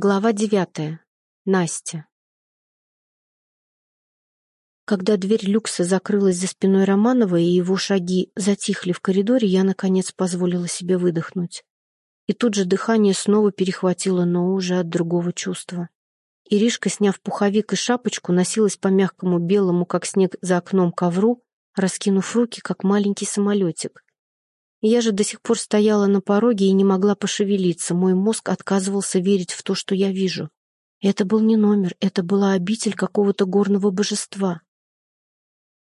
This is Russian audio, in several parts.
Глава девятая. Настя. Когда дверь люкса закрылась за спиной Романова и его шаги затихли в коридоре, я, наконец, позволила себе выдохнуть. И тут же дыхание снова перехватило, но уже от другого чувства. Иришка, сняв пуховик и шапочку, носилась по мягкому белому, как снег за окном ковру, раскинув руки, как маленький самолетик. Я же до сих пор стояла на пороге и не могла пошевелиться. Мой мозг отказывался верить в то, что я вижу. Это был не номер, это была обитель какого-то горного божества.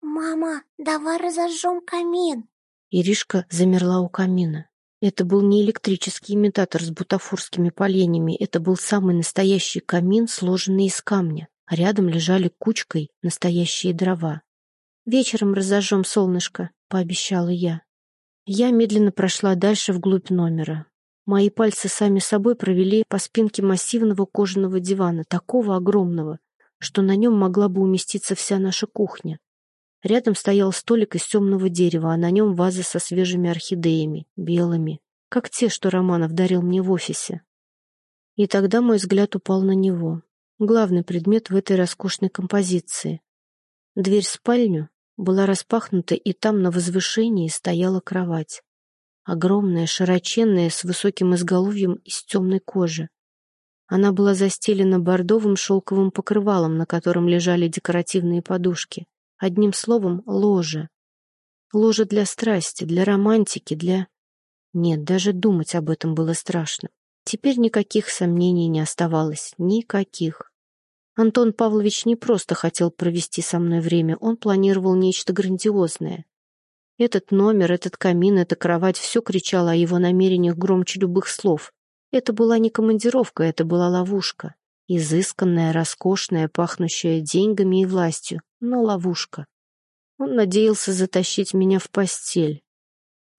«Мама, давай разожжем камин!» Иришка замерла у камина. Это был не электрический имитатор с бутафорскими поленьями, это был самый настоящий камин, сложенный из камня. А рядом лежали кучкой настоящие дрова. «Вечером разожжем солнышко», — пообещала я. Я медленно прошла дальше вглубь номера. Мои пальцы сами собой провели по спинке массивного кожаного дивана, такого огромного, что на нем могла бы уместиться вся наша кухня. Рядом стоял столик из темного дерева, а на нем ваза со свежими орхидеями, белыми, как те, что Романов дарил мне в офисе. И тогда мой взгляд упал на него, главный предмет в этой роскошной композиции. Дверь в спальню была распахнута, и там на возвышении стояла кровать. Огромная, широченная, с высоким изголовьем из темной кожи. Она была застелена бордовым шелковым покрывалом, на котором лежали декоративные подушки. Одним словом, ложе. Ложе для страсти, для романтики, для... Нет, даже думать об этом было страшно. Теперь никаких сомнений не оставалось. Никаких. Антон Павлович не просто хотел провести со мной время, он планировал нечто грандиозное. Этот номер, этот камин, эта кровать — все кричало о его намерениях громче любых слов. Это была не командировка, это была ловушка. Изысканная, роскошная, пахнущая деньгами и властью, но ловушка. Он надеялся затащить меня в постель.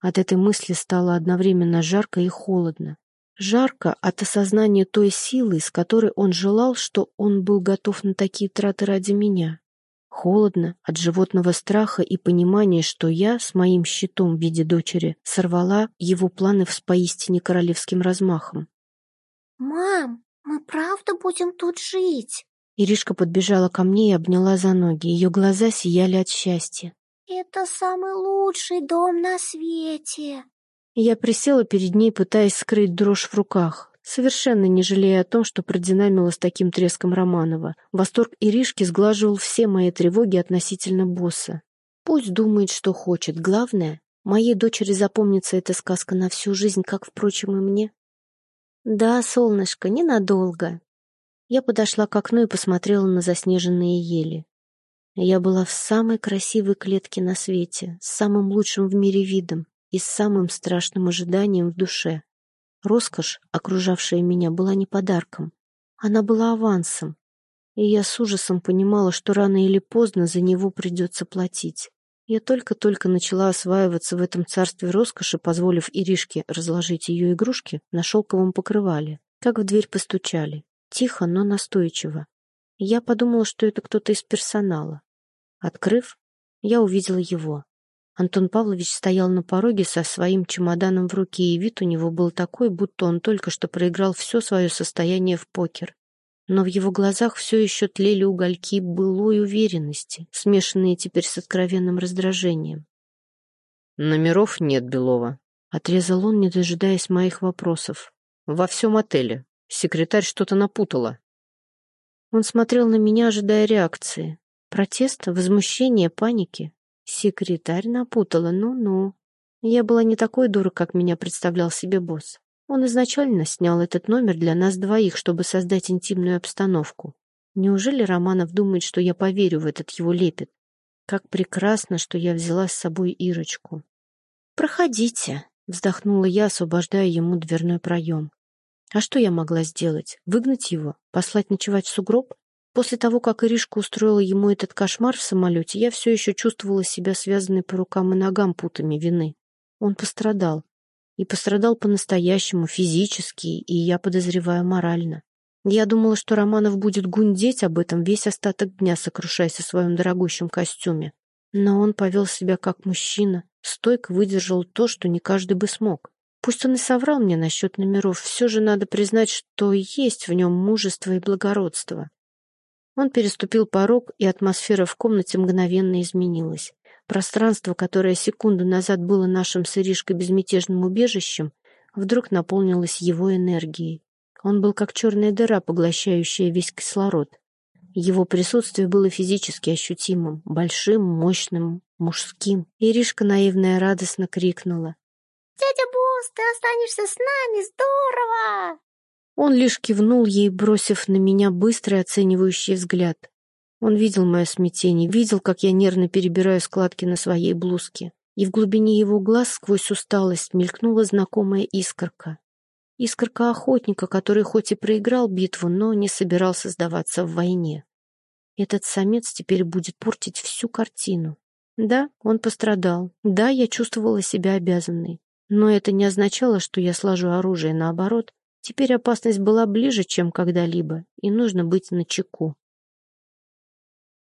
От этой мысли стало одновременно жарко и холодно. Жарко от осознания той силы, с которой он желал, что он был готов на такие траты ради меня. Холодно от животного страха и понимания, что я с моим щитом в виде дочери сорвала его планы с поистине королевским размахом. «Мам, мы правда будем тут жить?» Иришка подбежала ко мне и обняла за ноги. Ее глаза сияли от счастья. «Это самый лучший дом на свете!» Я присела перед ней, пытаясь скрыть дрожь в руках, совершенно не жалея о том, что продинамила с таким треском Романова. Восторг Иришки сглаживал все мои тревоги относительно босса. Пусть думает, что хочет. Главное, моей дочери запомнится эта сказка на всю жизнь, как, впрочем, и мне. Да, солнышко, ненадолго. Я подошла к окну и посмотрела на заснеженные ели. Я была в самой красивой клетке на свете, с самым лучшим в мире видом и с самым страшным ожиданием в душе. Роскошь, окружавшая меня, была не подарком. Она была авансом, и я с ужасом понимала, что рано или поздно за него придется платить. Я только-только начала осваиваться в этом царстве роскоши, позволив Иришке разложить ее игрушки на шелковом покрывале, как в дверь постучали. Тихо, но настойчиво. Я подумала, что это кто-то из персонала. Открыв, я увидела его. Антон Павлович стоял на пороге со своим чемоданом в руке, и вид у него был такой, будто он только что проиграл все свое состояние в покер. Но в его глазах все еще тлели угольки былой уверенности, смешанные теперь с откровенным раздражением. «Номеров нет, Белова», — отрезал он, не дожидаясь моих вопросов. «Во всем отеле. Секретарь что-то напутала». Он смотрел на меня, ожидая реакции. Протеста, возмущения, паники. Секретарь напутала, ну-ну. Я была не такой дура, как меня представлял себе босс. Он изначально снял этот номер для нас двоих, чтобы создать интимную обстановку. Неужели Романов думает, что я поверю в этот его лепет? Как прекрасно, что я взяла с собой Ирочку. «Проходите», — вздохнула я, освобождая ему дверной проем. А что я могла сделать? Выгнать его? Послать ночевать в сугроб? После того, как Иришка устроила ему этот кошмар в самолете, я все еще чувствовала себя связанной по рукам и ногам путами вины. Он пострадал. И пострадал по-настоящему, физически, и, я подозреваю, морально. Я думала, что Романов будет гундеть об этом весь остаток дня, сокрушаясь о своем дорогущем костюме. Но он повел себя как мужчина, стойко выдержал то, что не каждый бы смог. Пусть он и соврал мне насчет номеров, все же надо признать, что есть в нем мужество и благородство. Он переступил порог, и атмосфера в комнате мгновенно изменилась. Пространство, которое секунду назад было нашим с Иришкой безмятежным убежищем, вдруг наполнилось его энергией. Он был как черная дыра, поглощающая весь кислород. Его присутствие было физически ощутимым, большим, мощным, мужским. Иришка наивная радостно крикнула. «Дядя Босс, ты останешься с нами, здорово!» Он лишь кивнул ей, бросив на меня быстрый оценивающий взгляд. Он видел мое смятение, видел, как я нервно перебираю складки на своей блузке. И в глубине его глаз сквозь усталость мелькнула знакомая искорка. Искорка охотника, который хоть и проиграл битву, но не собирался сдаваться в войне. Этот самец теперь будет портить всю картину. Да, он пострадал. Да, я чувствовала себя обязанной. Но это не означало, что я сложу оружие. Наоборот, Теперь опасность была ближе, чем когда-либо, и нужно быть начеку.